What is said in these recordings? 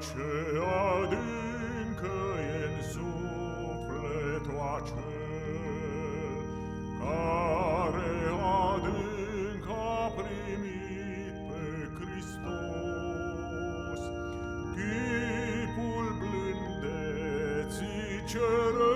ce adâncă în sufletul acel, care adânc a primit pe Hristos. Chipul blândeții cerescului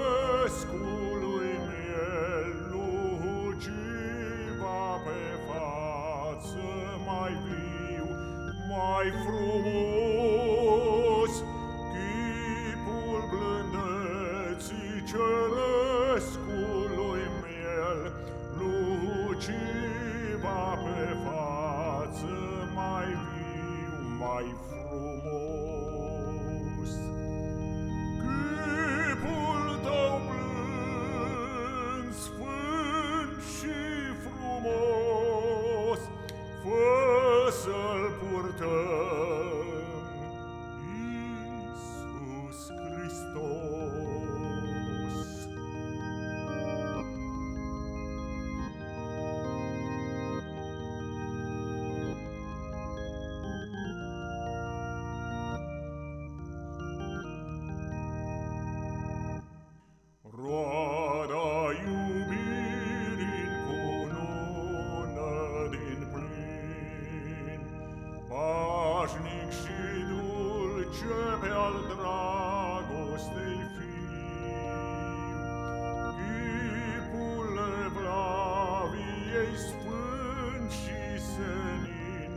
dulce pe-al dragostei fiu. Chipul evlaviei sfânt și senin,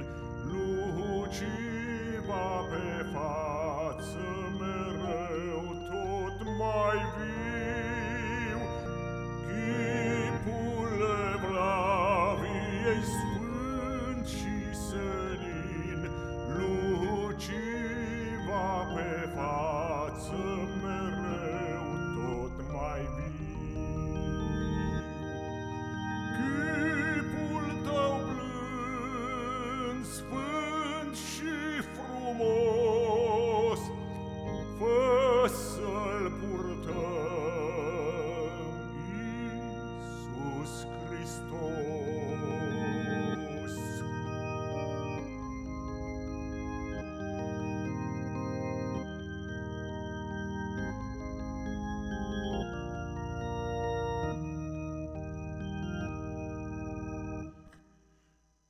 Luciva pe față mereu tot mai viu. Chipul evlaviei sfânt față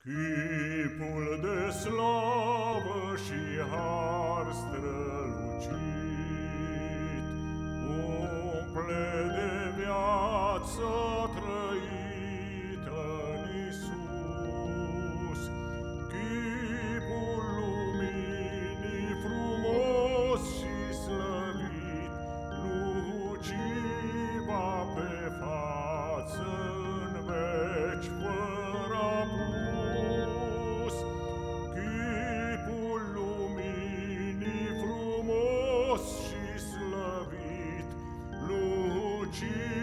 Chipul de slavă și har strălucit Umple de viață trăită 知